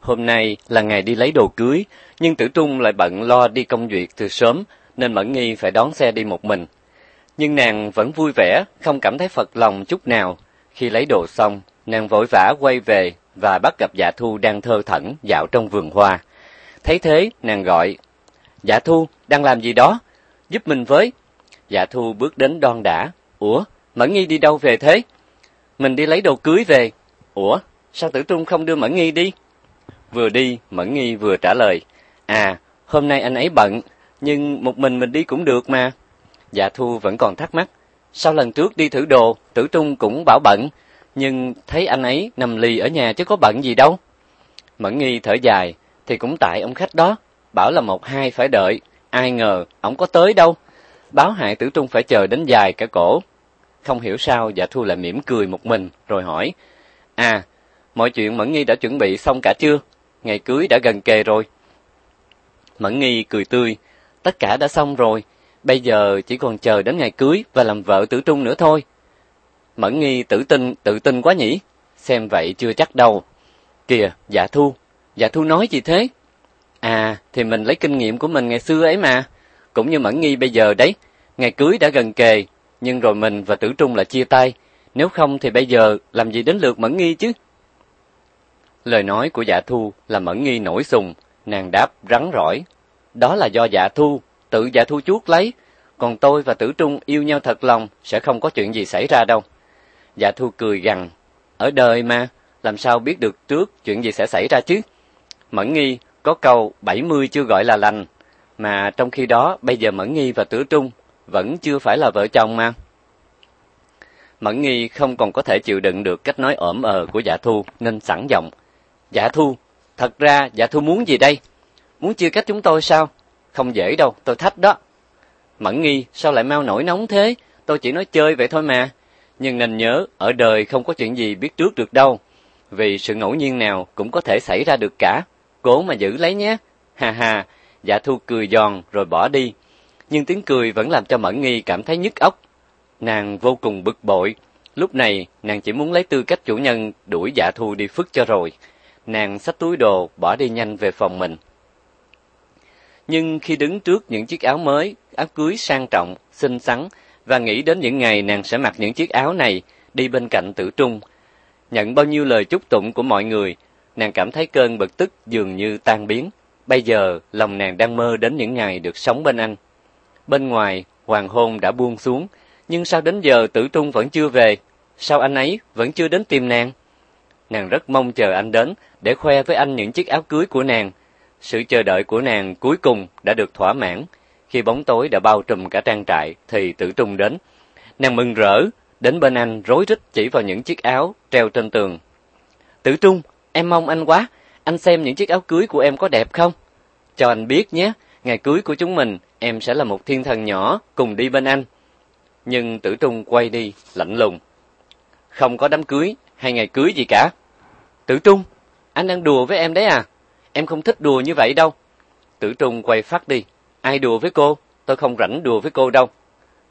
Hôm nay là ngày đi lấy đồ cưới, nhưng Tử Trung lại bận lo đi công việc từ sớm, nên Mẫn Nghi phải đón xe đi một mình. Nhưng nàng vẫn vui vẻ, không cảm thấy phật lòng chút nào. Khi lấy đồ xong, nàng vội vã quay về và bắt gặp Dạ Thu đang thơ thẩn dạo trong vườn hoa. Thấy thế, nàng gọi, Dạ Thu, đang làm gì đó? Giúp mình với. Dạ Thu bước đến đon đã. Ủa, Mẫn Nghi đi đâu về thế? Mình đi lấy đồ cưới về. Ủa, sao Tử Trung không đưa Mẫn Nghi đi? Vừa đi, Mẫn Nghi vừa trả lời, "À, hôm nay anh ấy bận, nhưng một mình mình đi cũng được mà." Dạ Thu vẫn còn thắc mắc, sau lần trước đi thử đồ, Tử Trung cũng bảo bận, nhưng thấy anh ấy nằm lì ở nhà chứ có bận gì đâu. Mẫn Nghi thở dài, thì cũng tại ông khách đó, bảo là một hai phải đợi, ai ngờ ổng có tới đâu. Báo hại Tử Trung phải chờ đến dài cả cổ. Không hiểu sao Dạ Thu lại mỉm cười một mình rồi hỏi: "À, mọi chuyện Mẫn Nghi đã chuẩn bị xong cả chưa?" ngày cưới đã gần kề rồi. Mẫn nghi cười tươi, tất cả đã xong rồi, bây giờ chỉ còn chờ đến ngày cưới và làm vợ tử trung nữa thôi. Mẫn nghi tự tin, tự tin quá nhỉ, xem vậy chưa chắc đâu. Kìa, dạ thu, dạ thu nói gì thế? À, thì mình lấy kinh nghiệm của mình ngày xưa ấy mà, cũng như Mẫn nghi bây giờ đấy, ngày cưới đã gần kề, nhưng rồi mình và tử trung là chia tay, nếu không thì bây giờ làm gì đến lượt Mẫn nghi chứ? Lời nói của Dạ Thu làm Mẫn Nghi nổi sùng, nàng đáp rắn rỏi. Đó là do Dạ Thu, tự Dạ Thu chuốt lấy, còn tôi và Tử Trung yêu nhau thật lòng, sẽ không có chuyện gì xảy ra đâu. Dạ Thu cười gằn, ở đời mà, làm sao biết được trước chuyện gì sẽ xảy ra chứ? Mẫn Nghi có câu 70 chưa gọi là lành, mà trong khi đó bây giờ Mẫn Nghi và Tử Trung vẫn chưa phải là vợ chồng mà. Mẫn Nghi không còn có thể chịu đựng được cách nói ổm ờ của Dạ Thu nên sẵn giọng, Dạ Thu, thật ra dạ Thu muốn gì đây? Muốn chia cách chúng tôi sao? Không dễ đâu, tôi thách đó. Mẫn nghi, sao lại mau nổi nóng thế? Tôi chỉ nói chơi vậy thôi mà. Nhưng nên nhớ, ở đời không có chuyện gì biết trước được đâu. Vì sự ngẫu nhiên nào cũng có thể xảy ra được cả. Cố mà giữ lấy nhé. Hà hà, dạ Thu cười giòn rồi bỏ đi. Nhưng tiếng cười vẫn làm cho Mẫn nghi cảm thấy nhức óc. Nàng vô cùng bực bội. Lúc này, nàng chỉ muốn lấy tư cách chủ nhân đuổi dạ Thu đi phức cho rồi nàng xách túi đồ bỏ đi nhanh về phòng mình. Nhưng khi đứng trước những chiếc áo mới, áo cưới sang trọng, xinh xắn và nghĩ đến những ngày nàng sẽ mặc những chiếc áo này đi bên cạnh Tử Trung, nhận bao nhiêu lời chúc tụng của mọi người, nàng cảm thấy cơn bực tức dường như tan biến. Bây giờ, lòng nàng đang mơ đến những ngày được sống bên anh. Bên ngoài, hoàng hôn đã buông xuống, nhưng sao đến giờ Tử Trung vẫn chưa về? Sao anh ấy vẫn chưa đến tìm nàng? Nàng rất mong chờ anh đến để khoe với anh những chiếc áo cưới của nàng. Sự chờ đợi của nàng cuối cùng đã được thỏa mãn. Khi bóng tối đã bao trùm cả trang trại thì Tử Trung đến. Nàng mừng rỡ, đến bên anh rối rít chỉ vào những chiếc áo treo trên tường. Tử Trung, em mong anh quá, anh xem những chiếc áo cưới của em có đẹp không? Cho anh biết nhé, ngày cưới của chúng mình, em sẽ là một thiên thần nhỏ cùng đi bên anh. Nhưng Tử Trung quay đi, lạnh lùng. Không có đám cưới hay ngày cưới gì cả. Tử Trung, anh đang đùa với em đấy à? Em không thích đùa như vậy đâu. Tử Trung quay phát đi. Ai đùa với cô? Tôi không rảnh đùa với cô đâu.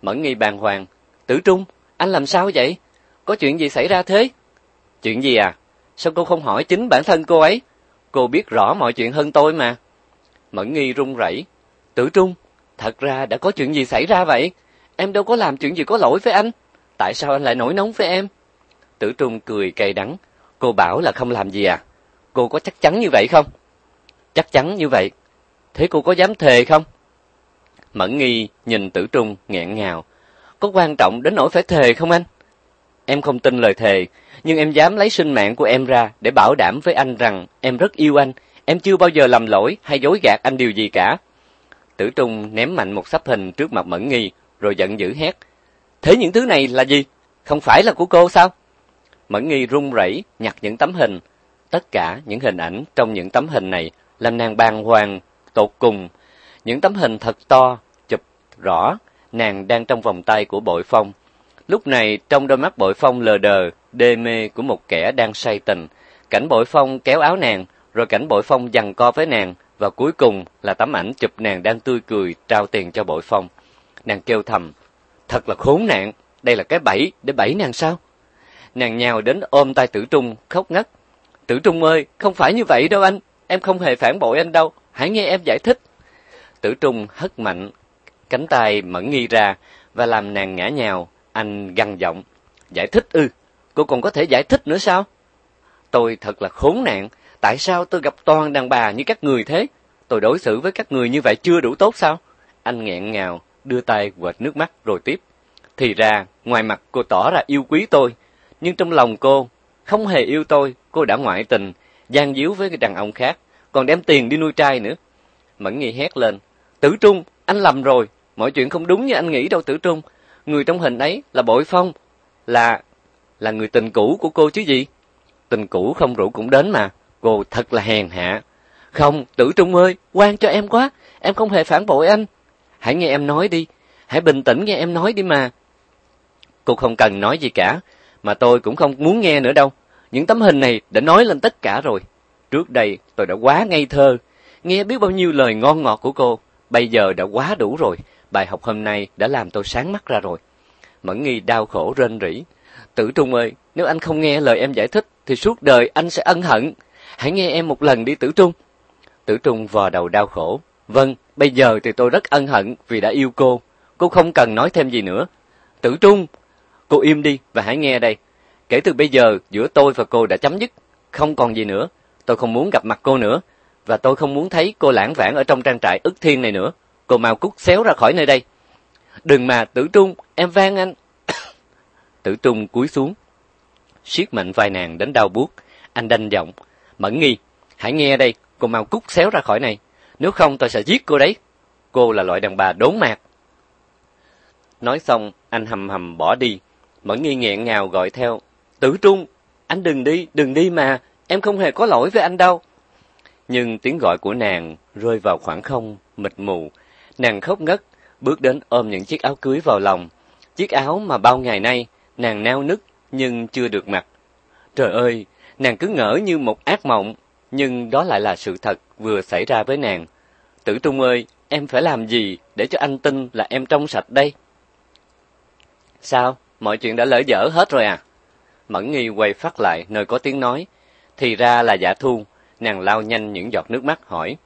Mẫn nghi bàng hoàng. Tử Trung, anh làm sao vậy? Có chuyện gì xảy ra thế? Chuyện gì à? Sao cô không hỏi chính bản thân cô ấy? Cô biết rõ mọi chuyện hơn tôi mà. Mẫn nghi run rẩy. Tử Trung, thật ra đã có chuyện gì xảy ra vậy? Em đâu có làm chuyện gì có lỗi với anh. Tại sao anh lại nổi nóng với em? Tử Trung cười cay đắng. Cô bảo là không làm gì à? Cô có chắc chắn như vậy không? Chắc chắn như vậy. Thế cô có dám thề không? Mẫn nghi nhìn tử trung nghẹn ngào. Có quan trọng đến nỗi phải thề không anh? Em không tin lời thề, nhưng em dám lấy sinh mạng của em ra để bảo đảm với anh rằng em rất yêu anh, em chưa bao giờ làm lỗi hay dối gạt anh điều gì cả. Tử Trung ném mạnh một sắp hình trước mặt Mẫn Nghi, rồi giận dữ hét. Thế những thứ này là gì? Không phải là của cô sao? Mẫn Nghi run rẩy nhặt những tấm hình. Tất cả những hình ảnh trong những tấm hình này làm nàng bàng hoàng tột cùng. Những tấm hình thật to, chụp rõ, nàng đang trong vòng tay của bội phong. Lúc này trong đôi mắt bội phong lờ đờ, đê mê của một kẻ đang say tình. Cảnh bội phong kéo áo nàng, rồi cảnh bội phong giằng co với nàng, và cuối cùng là tấm ảnh chụp nàng đang tươi cười trao tiền cho bội phong. Nàng kêu thầm, thật là khốn nạn, đây là cái bẫy để bẫy nàng sao? nàng nhào đến ôm tay Tử Trung, khóc ngất. "Tử Trung ơi, không phải như vậy đâu anh, em không hề phản bội anh đâu, hãy nghe em giải thích." Tử Trung hất mạnh cánh tay Mẫn Nghi ra và làm nàng ngã nhào, anh gằn giọng, "Giải thích ư? Cô còn có thể giải thích nữa sao?" Tôi thật là khốn nạn, tại sao tôi gặp toàn đàn bà như các người thế? Tôi đối xử với các người như vậy chưa đủ tốt sao? Anh nghẹn ngào, đưa tay quệt nước mắt rồi tiếp. Thì ra, ngoài mặt cô tỏ ra yêu quý tôi, nhưng trong lòng cô không hề yêu tôi, cô đã ngoại tình, gian díu với cái đàn ông khác, còn đem tiền đi nuôi trai nữa. Mẫn Nghi hét lên, "Tử Trung, anh lầm rồi, mọi chuyện không đúng như anh nghĩ đâu Tử Trung, người trong hình ấy là Bội Phong, là là người tình cũ của cô chứ gì?" Tình cũ không rủ cũng đến mà, cô thật là hèn hạ. "Không, Tử Trung ơi, quan cho em quá, em không hề phản bội anh. Hãy nghe em nói đi, hãy bình tĩnh nghe em nói đi mà." Cô không cần nói gì cả, mà tôi cũng không muốn nghe nữa đâu. Những tấm hình này đã nói lên tất cả rồi. Trước đây tôi đã quá ngây thơ, nghe biết bao nhiêu lời ngon ngọt của cô, bây giờ đã quá đủ rồi, bài học hôm nay đã làm tôi sáng mắt ra rồi. Mẫn Nghi đau khổ rên rỉ, "Tử Trung ơi, nếu anh không nghe lời em giải thích thì suốt đời anh sẽ ân hận. Hãy nghe em một lần đi Tử Trung." Tử Trung vò đầu đau khổ, "Vâng, bây giờ thì tôi rất ân hận vì đã yêu cô, cô không cần nói thêm gì nữa." "Tử Trung, Cô im đi và hãy nghe đây. Kể từ bây giờ, giữa tôi và cô đã chấm dứt, không còn gì nữa. Tôi không muốn gặp mặt cô nữa và tôi không muốn thấy cô lãng vãng ở trong trang trại ức thiên này nữa. Cô mau cút xéo ra khỏi nơi đây. Đừng mà, Tử Trung, em van anh. tử Trung cúi xuống, siết mạnh vai nàng đến đau buốt, anh đanh giọng, "Mẫn Nghi, hãy nghe đây, cô mau cút xéo ra khỏi này, nếu không tôi sẽ giết cô đấy. Cô là loại đàn bà đốn mạc." Nói xong, anh hầm hầm bỏ đi, Mẫn nghi nghẹn ngào gọi theo. Tử Trung, anh đừng đi, đừng đi mà, em không hề có lỗi với anh đâu. Nhưng tiếng gọi của nàng rơi vào khoảng không, mịt mù. Nàng khóc ngất, bước đến ôm những chiếc áo cưới vào lòng. Chiếc áo mà bao ngày nay, nàng nao nứt nhưng chưa được mặc. Trời ơi, nàng cứ ngỡ như một ác mộng, nhưng đó lại là sự thật vừa xảy ra với nàng. Tử Trung ơi, em phải làm gì để cho anh tin là em trong sạch đây? Sao? mọi chuyện đã lỡ dở hết rồi à? Mẫn nghi quay phát lại nơi có tiếng nói. Thì ra là dạ thu, nàng lao nhanh những giọt nước mắt hỏi.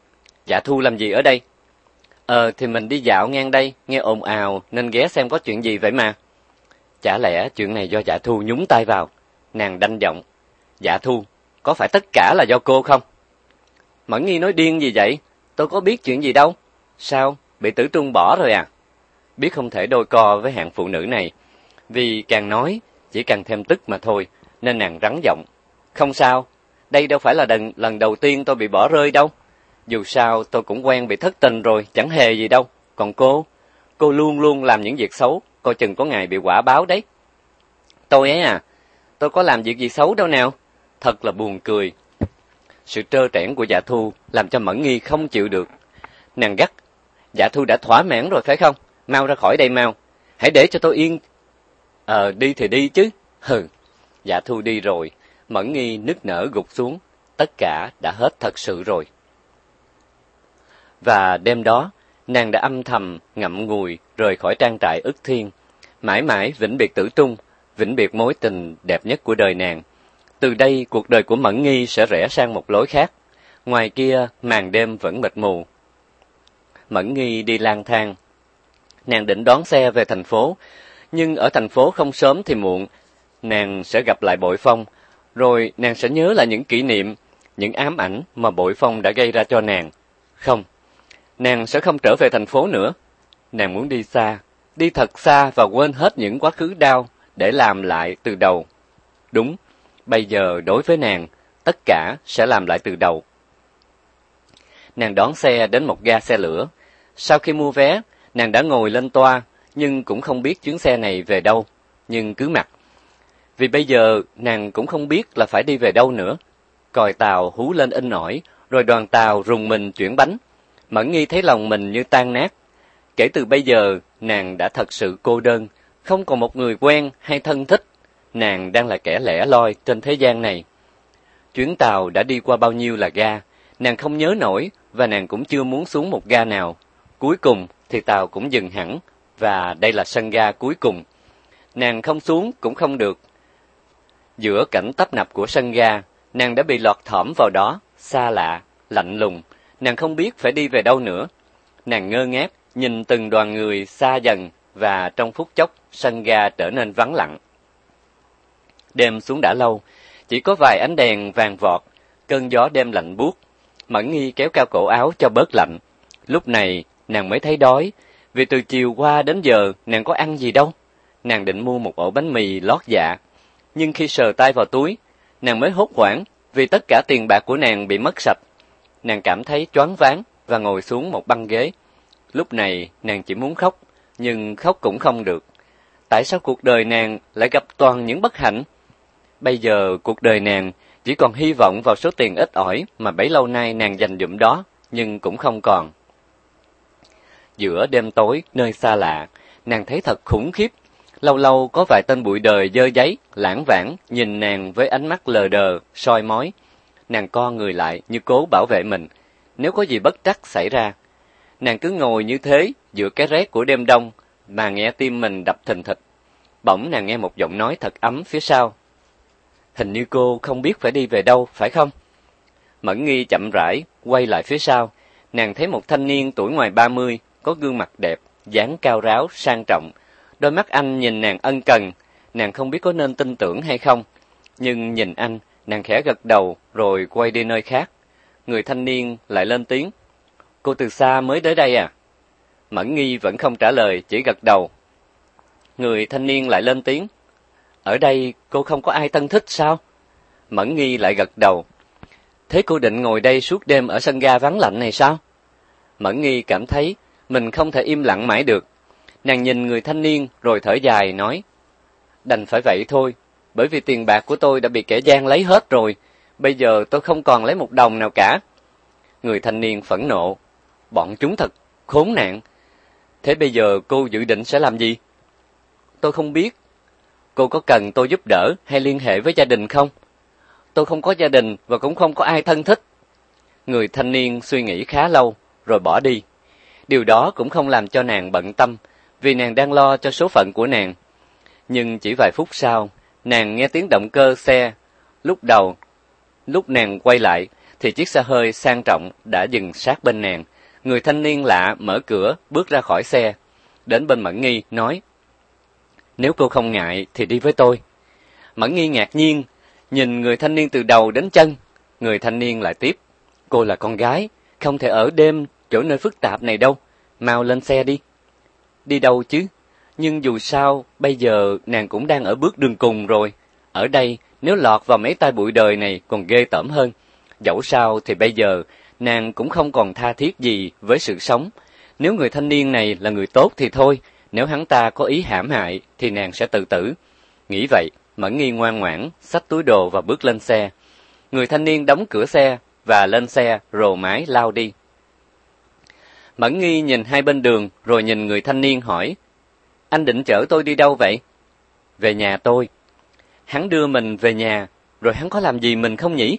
dạ thu làm gì ở đây? Ờ thì mình đi dạo ngang đây, nghe ồn ào nên ghé xem có chuyện gì vậy mà. Chả lẽ chuyện này do dạ thu nhúng tay vào? Nàng đanh giọng. dạ thu, có phải tất cả là do cô không? Mẫn nghi nói điên gì vậy? Tôi có biết chuyện gì đâu. Sao? Bị tử trung bỏ rồi à? Biết không thể đôi co với hạng phụ nữ này, vì càng nói, chỉ càng thêm tức mà thôi, nên nàng rắn giọng. Không sao, đây đâu phải là lần, lần đầu tiên tôi bị bỏ rơi đâu. Dù sao tôi cũng quen bị thất tình rồi, chẳng hề gì đâu. Còn cô, cô luôn luôn làm những việc xấu, coi chừng có ngày bị quả báo đấy. Tôi ấy à, tôi có làm việc gì xấu đâu nào. Thật là buồn cười. Sự trơ trẽn của dạ thu làm cho Mẫn Nghi không chịu được. Nàng gắt, dạ thu đã thỏa mãn rồi phải không? Mau ra khỏi đây mau. Hãy để cho tôi yên Ờ, đi thì đi chứ. Hừ, dạ thu đi rồi. Mẫn nghi nức nở gục xuống. Tất cả đã hết thật sự rồi. Và đêm đó, nàng đã âm thầm, ngậm ngùi, rời khỏi trang trại ức thiên. Mãi mãi vĩnh biệt tử trung, vĩnh biệt mối tình đẹp nhất của đời nàng. Từ đây, cuộc đời của Mẫn Nghi sẽ rẽ sang một lối khác. Ngoài kia, màn đêm vẫn mịt mù. Mẫn Nghi đi lang thang. Nàng định đón xe về thành phố, nhưng ở thành phố không sớm thì muộn, nàng sẽ gặp lại Bội Phong, rồi nàng sẽ nhớ lại những kỷ niệm, những ám ảnh mà Bội Phong đã gây ra cho nàng. Không, nàng sẽ không trở về thành phố nữa. Nàng muốn đi xa, đi thật xa và quên hết những quá khứ đau để làm lại từ đầu. Đúng, bây giờ đối với nàng, tất cả sẽ làm lại từ đầu. Nàng đón xe đến một ga xe lửa. Sau khi mua vé, nàng đã ngồi lên toa nhưng cũng không biết chuyến xe này về đâu, nhưng cứ mặc. Vì bây giờ nàng cũng không biết là phải đi về đâu nữa. Còi tàu hú lên in ỏi, rồi đoàn tàu rùng mình chuyển bánh. Mẫn nghi thấy lòng mình như tan nát. Kể từ bây giờ, nàng đã thật sự cô đơn, không còn một người quen hay thân thích. Nàng đang là kẻ lẻ loi trên thế gian này. Chuyến tàu đã đi qua bao nhiêu là ga, nàng không nhớ nổi và nàng cũng chưa muốn xuống một ga nào. Cuối cùng thì tàu cũng dừng hẳn, và đây là sân ga cuối cùng. Nàng không xuống cũng không được. Giữa cảnh tấp nập của sân ga, nàng đã bị lọt thỏm vào đó, xa lạ, lạnh lùng, nàng không biết phải đi về đâu nữa. Nàng ngơ ngác nhìn từng đoàn người xa dần và trong phút chốc sân ga trở nên vắng lặng. Đêm xuống đã lâu, chỉ có vài ánh đèn vàng vọt, cơn gió đêm lạnh buốt. Mẫn Nghi kéo cao cổ áo cho bớt lạnh. Lúc này, nàng mới thấy đói, vì từ chiều qua đến giờ nàng có ăn gì đâu. Nàng định mua một ổ bánh mì lót dạ, nhưng khi sờ tay vào túi, nàng mới hốt hoảng vì tất cả tiền bạc của nàng bị mất sạch. Nàng cảm thấy choáng váng và ngồi xuống một băng ghế. Lúc này nàng chỉ muốn khóc, nhưng khóc cũng không được. Tại sao cuộc đời nàng lại gặp toàn những bất hạnh? Bây giờ cuộc đời nàng chỉ còn hy vọng vào số tiền ít ỏi mà bấy lâu nay nàng dành dụm đó, nhưng cũng không còn giữa đêm tối nơi xa lạ, nàng thấy thật khủng khiếp. Lâu lâu có vài tên bụi đời dơ giấy, lãng vãng, nhìn nàng với ánh mắt lờ đờ, soi mói. Nàng co người lại như cố bảo vệ mình, nếu có gì bất trắc xảy ra. Nàng cứ ngồi như thế, giữa cái rét của đêm đông, mà nghe tim mình đập thình thịch. Bỗng nàng nghe một giọng nói thật ấm phía sau. Hình như cô không biết phải đi về đâu, phải không? Mẫn nghi chậm rãi, quay lại phía sau. Nàng thấy một thanh niên tuổi ngoài ba mươi có gương mặt đẹp, dáng cao ráo, sang trọng. Đôi mắt anh nhìn nàng ân cần, nàng không biết có nên tin tưởng hay không. Nhưng nhìn anh, nàng khẽ gật đầu rồi quay đi nơi khác. Người thanh niên lại lên tiếng. Cô từ xa mới tới đây à? Mẫn nghi vẫn không trả lời, chỉ gật đầu. Người thanh niên lại lên tiếng. Ở đây cô không có ai thân thích sao? Mẫn nghi lại gật đầu. Thế cô định ngồi đây suốt đêm ở sân ga vắng lạnh này sao? Mẫn nghi cảm thấy mình không thể im lặng mãi được. Nàng nhìn người thanh niên rồi thở dài nói, đành phải vậy thôi, bởi vì tiền bạc của tôi đã bị kẻ gian lấy hết rồi, bây giờ tôi không còn lấy một đồng nào cả. Người thanh niên phẫn nộ, bọn chúng thật khốn nạn. Thế bây giờ cô dự định sẽ làm gì? Tôi không biết. Cô có cần tôi giúp đỡ hay liên hệ với gia đình không? Tôi không có gia đình và cũng không có ai thân thích. Người thanh niên suy nghĩ khá lâu rồi bỏ đi. Điều đó cũng không làm cho nàng bận tâm, vì nàng đang lo cho số phận của nàng. Nhưng chỉ vài phút sau, nàng nghe tiếng động cơ xe. Lúc đầu, lúc nàng quay lại, thì chiếc xe hơi sang trọng đã dừng sát bên nàng. Người thanh niên lạ mở cửa, bước ra khỏi xe. Đến bên Mẫn Nghi, nói, Nếu cô không ngại thì đi với tôi. Mẫn Nghi ngạc nhiên, nhìn người thanh niên từ đầu đến chân. Người thanh niên lại tiếp, Cô là con gái, không thể ở đêm chỗ nơi phức tạp này đâu, mau lên xe đi. Đi đâu chứ? Nhưng dù sao, bây giờ nàng cũng đang ở bước đường cùng rồi. Ở đây, nếu lọt vào mấy tay bụi đời này còn ghê tởm hơn. Dẫu sao thì bây giờ, nàng cũng không còn tha thiết gì với sự sống. Nếu người thanh niên này là người tốt thì thôi, nếu hắn ta có ý hãm hại thì nàng sẽ tự tử. Nghĩ vậy, Mẫn Nghi ngoan ngoãn, xách túi đồ và bước lên xe. Người thanh niên đóng cửa xe và lên xe rồ mái lao đi. Mẫn nghi nhìn hai bên đường rồi nhìn người thanh niên hỏi, anh định chở tôi đi đâu vậy? Về nhà tôi. Hắn đưa mình về nhà, rồi hắn có làm gì mình không nhỉ?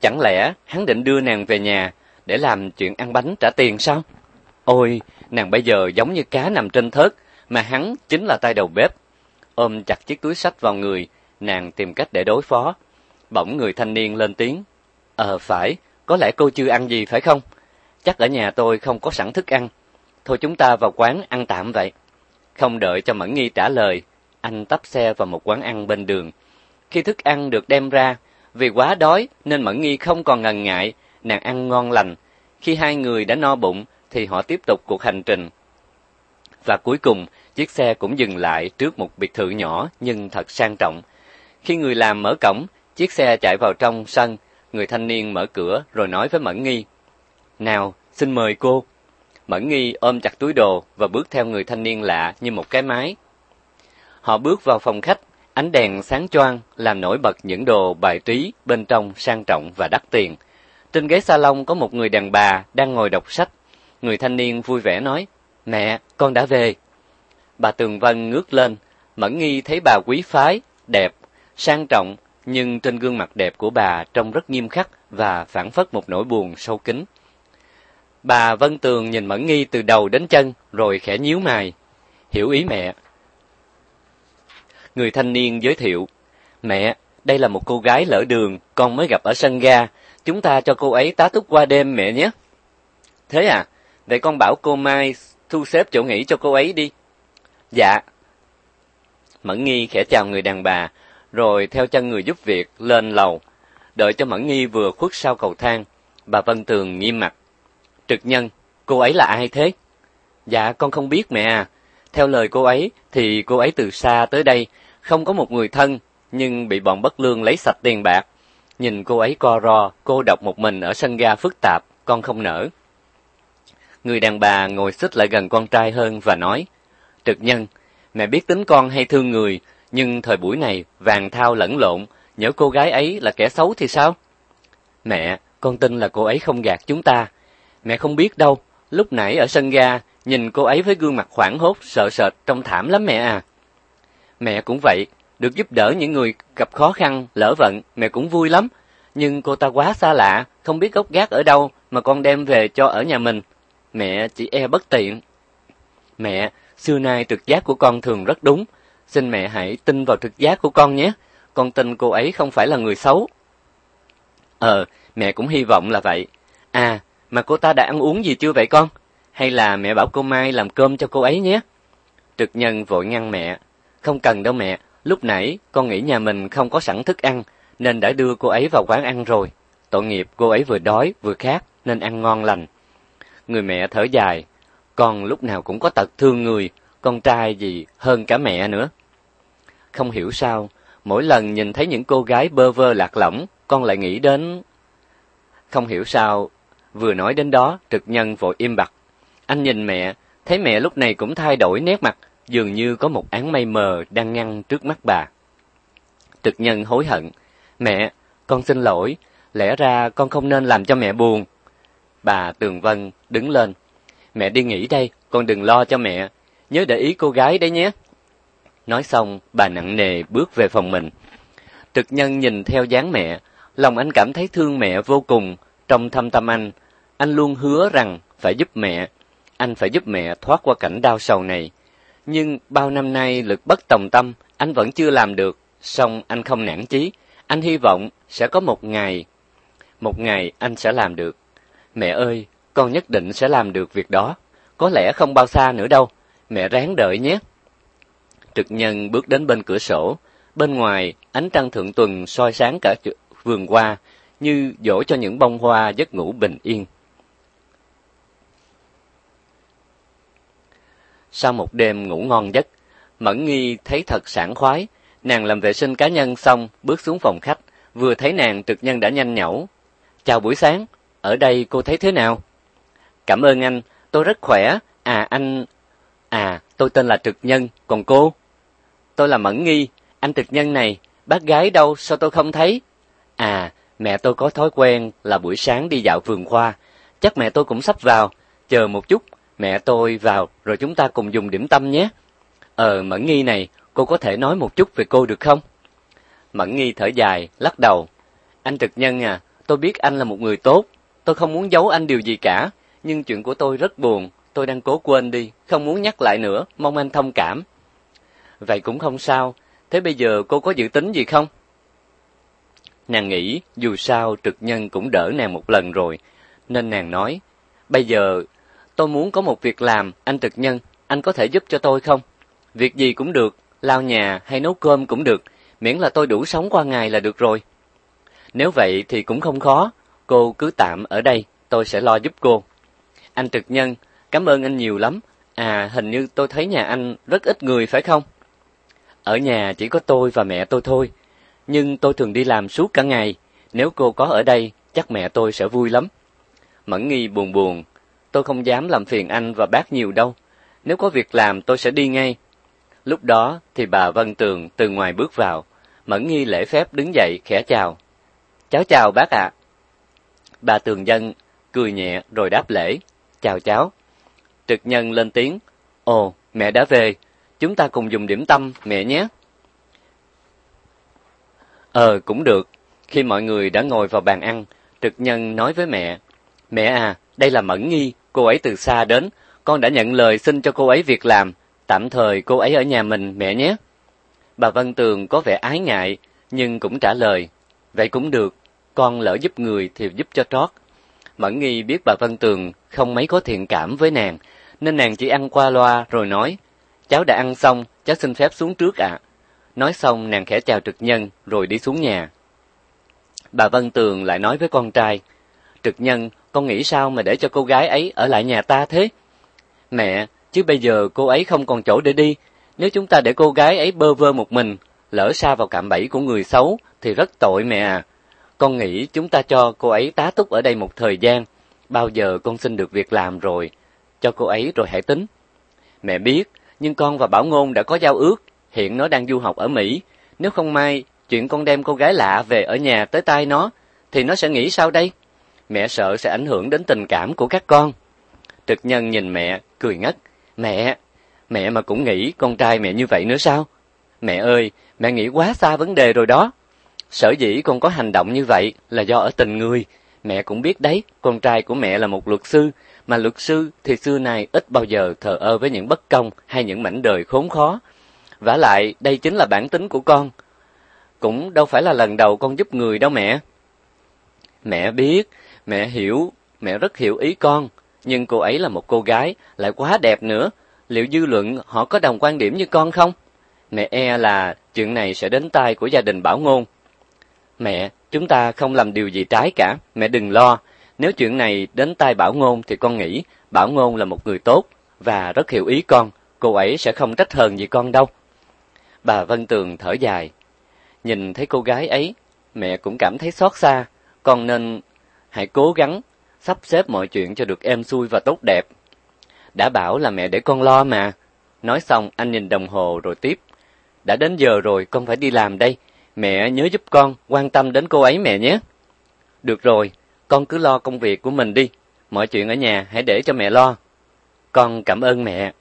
Chẳng lẽ hắn định đưa nàng về nhà để làm chuyện ăn bánh trả tiền sao? Ôi, nàng bây giờ giống như cá nằm trên thớt, mà hắn chính là tay đầu bếp. Ôm chặt chiếc túi sách vào người, nàng tìm cách để đối phó. Bỗng người thanh niên lên tiếng. Ờ phải, có lẽ cô chưa ăn gì phải không? chắc ở nhà tôi không có sẵn thức ăn. Thôi chúng ta vào quán ăn tạm vậy. Không đợi cho Mẫn Nghi trả lời, anh tấp xe vào một quán ăn bên đường. Khi thức ăn được đem ra, vì quá đói nên Mẫn Nghi không còn ngần ngại, nàng ăn ngon lành. Khi hai người đã no bụng thì họ tiếp tục cuộc hành trình. Và cuối cùng, chiếc xe cũng dừng lại trước một biệt thự nhỏ nhưng thật sang trọng. Khi người làm mở cổng, chiếc xe chạy vào trong sân, người thanh niên mở cửa rồi nói với Mẫn Nghi: nào, xin mời cô. Mẫn nghi ôm chặt túi đồ và bước theo người thanh niên lạ như một cái máy. Họ bước vào phòng khách, ánh đèn sáng choang làm nổi bật những đồ bài trí bên trong sang trọng và đắt tiền. Trên ghế salon có một người đàn bà đang ngồi đọc sách. Người thanh niên vui vẻ nói, Mẹ, con đã về. Bà Tường Vân ngước lên, Mẫn Nghi thấy bà quý phái, đẹp, sang trọng, nhưng trên gương mặt đẹp của bà trông rất nghiêm khắc và phản phất một nỗi buồn sâu kín. Bà Vân Tường nhìn Mẫn Nghi từ đầu đến chân, rồi khẽ nhíu mày. Hiểu ý mẹ. Người thanh niên giới thiệu. Mẹ, đây là một cô gái lỡ đường, con mới gặp ở sân ga. Chúng ta cho cô ấy tá túc qua đêm mẹ nhé. Thế à, vậy con bảo cô Mai thu xếp chỗ nghỉ cho cô ấy đi. Dạ. Mẫn Nghi khẽ chào người đàn bà, rồi theo chân người giúp việc lên lầu. Đợi cho Mẫn Nghi vừa khuất sau cầu thang, bà Vân Tường nghiêm mặt. Trực nhân, cô ấy là ai thế? Dạ con không biết mẹ à. Theo lời cô ấy thì cô ấy từ xa tới đây, không có một người thân, nhưng bị bọn bất lương lấy sạch tiền bạc. Nhìn cô ấy co ro, cô độc một mình ở sân ga phức tạp, con không nỡ Người đàn bà ngồi xích lại gần con trai hơn và nói, Trực nhân, mẹ biết tính con hay thương người, nhưng thời buổi này vàng thao lẫn lộn, nhớ cô gái ấy là kẻ xấu thì sao? Mẹ, con tin là cô ấy không gạt chúng ta, Mẹ không biết đâu, lúc nãy ở sân ga, nhìn cô ấy với gương mặt hoảng hốt, sợ sệt, trông thảm lắm mẹ à. Mẹ cũng vậy, được giúp đỡ những người gặp khó khăn, lỡ vận, mẹ cũng vui lắm. Nhưng cô ta quá xa lạ, không biết gốc gác ở đâu mà con đem về cho ở nhà mình. Mẹ chỉ e bất tiện. Mẹ, xưa nay trực giác của con thường rất đúng. Xin mẹ hãy tin vào trực giác của con nhé. Con tin cô ấy không phải là người xấu. Ờ, mẹ cũng hy vọng là vậy. À, mà cô ta đã ăn uống gì chưa vậy con? Hay là mẹ bảo cô Mai làm cơm cho cô ấy nhé? Trực nhân vội ngăn mẹ. Không cần đâu mẹ, lúc nãy con nghĩ nhà mình không có sẵn thức ăn, nên đã đưa cô ấy vào quán ăn rồi. Tội nghiệp cô ấy vừa đói vừa khát, nên ăn ngon lành. Người mẹ thở dài, con lúc nào cũng có tật thương người, con trai gì hơn cả mẹ nữa. Không hiểu sao, mỗi lần nhìn thấy những cô gái bơ vơ lạc lõng, con lại nghĩ đến... Không hiểu sao, Vừa nói đến đó, trực nhân vội im bặt. Anh nhìn mẹ, thấy mẹ lúc này cũng thay đổi nét mặt, dường như có một án mây mờ đang ngăn trước mắt bà. Trực nhân hối hận. Mẹ, con xin lỗi, lẽ ra con không nên làm cho mẹ buồn. Bà Tường Vân đứng lên. Mẹ đi nghỉ đây, con đừng lo cho mẹ. Nhớ để ý cô gái đấy nhé. Nói xong, bà nặng nề bước về phòng mình. Trực nhân nhìn theo dáng mẹ, lòng anh cảm thấy thương mẹ vô cùng. Trong thâm tâm anh, anh luôn hứa rằng phải giúp mẹ, anh phải giúp mẹ thoát qua cảnh đau sầu này. Nhưng bao năm nay lực bất tòng tâm, anh vẫn chưa làm được, song anh không nản chí, anh hy vọng sẽ có một ngày, một ngày anh sẽ làm được. Mẹ ơi, con nhất định sẽ làm được việc đó, có lẽ không bao xa nữa đâu, mẹ ráng đợi nhé. Trực nhân bước đến bên cửa sổ, bên ngoài ánh trăng thượng tuần soi sáng cả vườn hoa như dỗ cho những bông hoa giấc ngủ bình yên. Sau một đêm ngủ ngon giấc, Mẫn Nghi thấy thật sảng khoái, nàng làm vệ sinh cá nhân xong, bước xuống phòng khách, vừa thấy nàng trực nhân đã nhanh nhẩu. "Chào buổi sáng, ở đây cô thấy thế nào?" "Cảm ơn anh, tôi rất khỏe, à anh à, tôi tên là Trực Nhân, còn cô?" "Tôi là Mẫn Nghi, anh Trực Nhân này, bác gái đâu sao tôi không thấy?" "À, mẹ tôi có thói quen là buổi sáng đi dạo vườn khoa, chắc mẹ tôi cũng sắp vào, chờ một chút mẹ tôi vào rồi chúng ta cùng dùng điểm tâm nhé. Ờ, Mẫn Nghi này, cô có thể nói một chút về cô được không? Mẫn Nghi thở dài, lắc đầu. Anh Trực Nhân à, tôi biết anh là một người tốt. Tôi không muốn giấu anh điều gì cả, nhưng chuyện của tôi rất buồn. Tôi đang cố quên đi, không muốn nhắc lại nữa, mong anh thông cảm. Vậy cũng không sao, thế bây giờ cô có dự tính gì không? Nàng nghĩ, dù sao Trực Nhân cũng đỡ nàng một lần rồi, nên nàng nói, bây giờ tôi muốn có một việc làm, anh thực nhân, anh có thể giúp cho tôi không? Việc gì cũng được, lao nhà hay nấu cơm cũng được, miễn là tôi đủ sống qua ngày là được rồi. Nếu vậy thì cũng không khó, cô cứ tạm ở đây, tôi sẽ lo giúp cô. Anh trực nhân, cảm ơn anh nhiều lắm. À, hình như tôi thấy nhà anh rất ít người phải không? Ở nhà chỉ có tôi và mẹ tôi thôi, nhưng tôi thường đi làm suốt cả ngày, nếu cô có ở đây chắc mẹ tôi sẽ vui lắm. Mẫn Nghi buồn buồn tôi không dám làm phiền anh và bác nhiều đâu. Nếu có việc làm tôi sẽ đi ngay. Lúc đó thì bà Vân Tường từ ngoài bước vào, Mẫn Nghi lễ phép đứng dậy khẽ chào. "Cháu chào bác ạ." Bà Tường Dân cười nhẹ rồi đáp lễ, "Chào cháu." Trực Nhân lên tiếng, "Ồ, mẹ đã về, chúng ta cùng dùng điểm tâm mẹ nhé." Ờ cũng được. Khi mọi người đã ngồi vào bàn ăn, Trực Nhân nói với mẹ, "Mẹ à, đây là Mẫn Nghi, cô ấy từ xa đến, con đã nhận lời xin cho cô ấy việc làm, tạm thời cô ấy ở nhà mình mẹ nhé. Bà Văn Tường có vẻ ái ngại nhưng cũng trả lời, vậy cũng được, con lỡ giúp người thì giúp cho trót. Mẫn Nghi biết bà Văn Tường không mấy có thiện cảm với nàng, nên nàng chỉ ăn qua loa rồi nói, cháu đã ăn xong, cháu xin phép xuống trước ạ. Nói xong nàng khẽ chào Trực Nhân rồi đi xuống nhà. Bà Văn Tường lại nói với con trai, Trực Nhân, con nghĩ sao mà để cho cô gái ấy ở lại nhà ta thế? Mẹ, chứ bây giờ cô ấy không còn chỗ để đi, nếu chúng ta để cô gái ấy bơ vơ một mình, lỡ xa vào cạm bẫy của người xấu thì rất tội mẹ à. Con nghĩ chúng ta cho cô ấy tá túc ở đây một thời gian, bao giờ con xin được việc làm rồi, cho cô ấy rồi hãy tính. Mẹ biết, nhưng con và Bảo Ngôn đã có giao ước, hiện nó đang du học ở Mỹ, nếu không may chuyện con đem cô gái lạ về ở nhà tới tay nó thì nó sẽ nghĩ sao đây? mẹ sợ sẽ ảnh hưởng đến tình cảm của các con. Trực nhân nhìn mẹ, cười ngất. Mẹ, mẹ mà cũng nghĩ con trai mẹ như vậy nữa sao? Mẹ ơi, mẹ nghĩ quá xa vấn đề rồi đó. Sở dĩ con có hành động như vậy là do ở tình người. Mẹ cũng biết đấy, con trai của mẹ là một luật sư, mà luật sư thì xưa nay ít bao giờ thờ ơ với những bất công hay những mảnh đời khốn khó. vả lại, đây chính là bản tính của con. Cũng đâu phải là lần đầu con giúp người đâu mẹ. Mẹ biết, Mẹ hiểu, mẹ rất hiểu ý con, nhưng cô ấy là một cô gái, lại quá đẹp nữa. Liệu dư luận họ có đồng quan điểm như con không? Mẹ e là chuyện này sẽ đến tai của gia đình Bảo Ngôn. Mẹ, chúng ta không làm điều gì trái cả, mẹ đừng lo. Nếu chuyện này đến tai Bảo Ngôn thì con nghĩ Bảo Ngôn là một người tốt và rất hiểu ý con, cô ấy sẽ không trách hờn gì con đâu. Bà Vân Tường thở dài. Nhìn thấy cô gái ấy, mẹ cũng cảm thấy xót xa, con nên hãy cố gắng sắp xếp mọi chuyện cho được êm xuôi và tốt đẹp. Đã bảo là mẹ để con lo mà. Nói xong anh nhìn đồng hồ rồi tiếp. Đã đến giờ rồi con phải đi làm đây. Mẹ nhớ giúp con, quan tâm đến cô ấy mẹ nhé. Được rồi, con cứ lo công việc của mình đi. Mọi chuyện ở nhà hãy để cho mẹ lo. Con cảm ơn mẹ.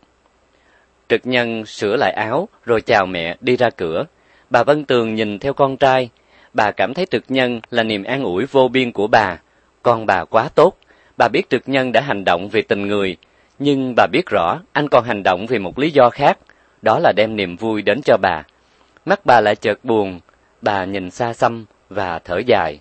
Trực nhân sửa lại áo rồi chào mẹ đi ra cửa. Bà Vân Tường nhìn theo con trai. Bà cảm thấy trực nhân là niềm an ủi vô biên của bà con bà quá tốt, bà biết trực nhân đã hành động vì tình người, nhưng bà biết rõ anh còn hành động vì một lý do khác, đó là đem niềm vui đến cho bà. Mắt bà lại chợt buồn, bà nhìn xa xăm và thở dài.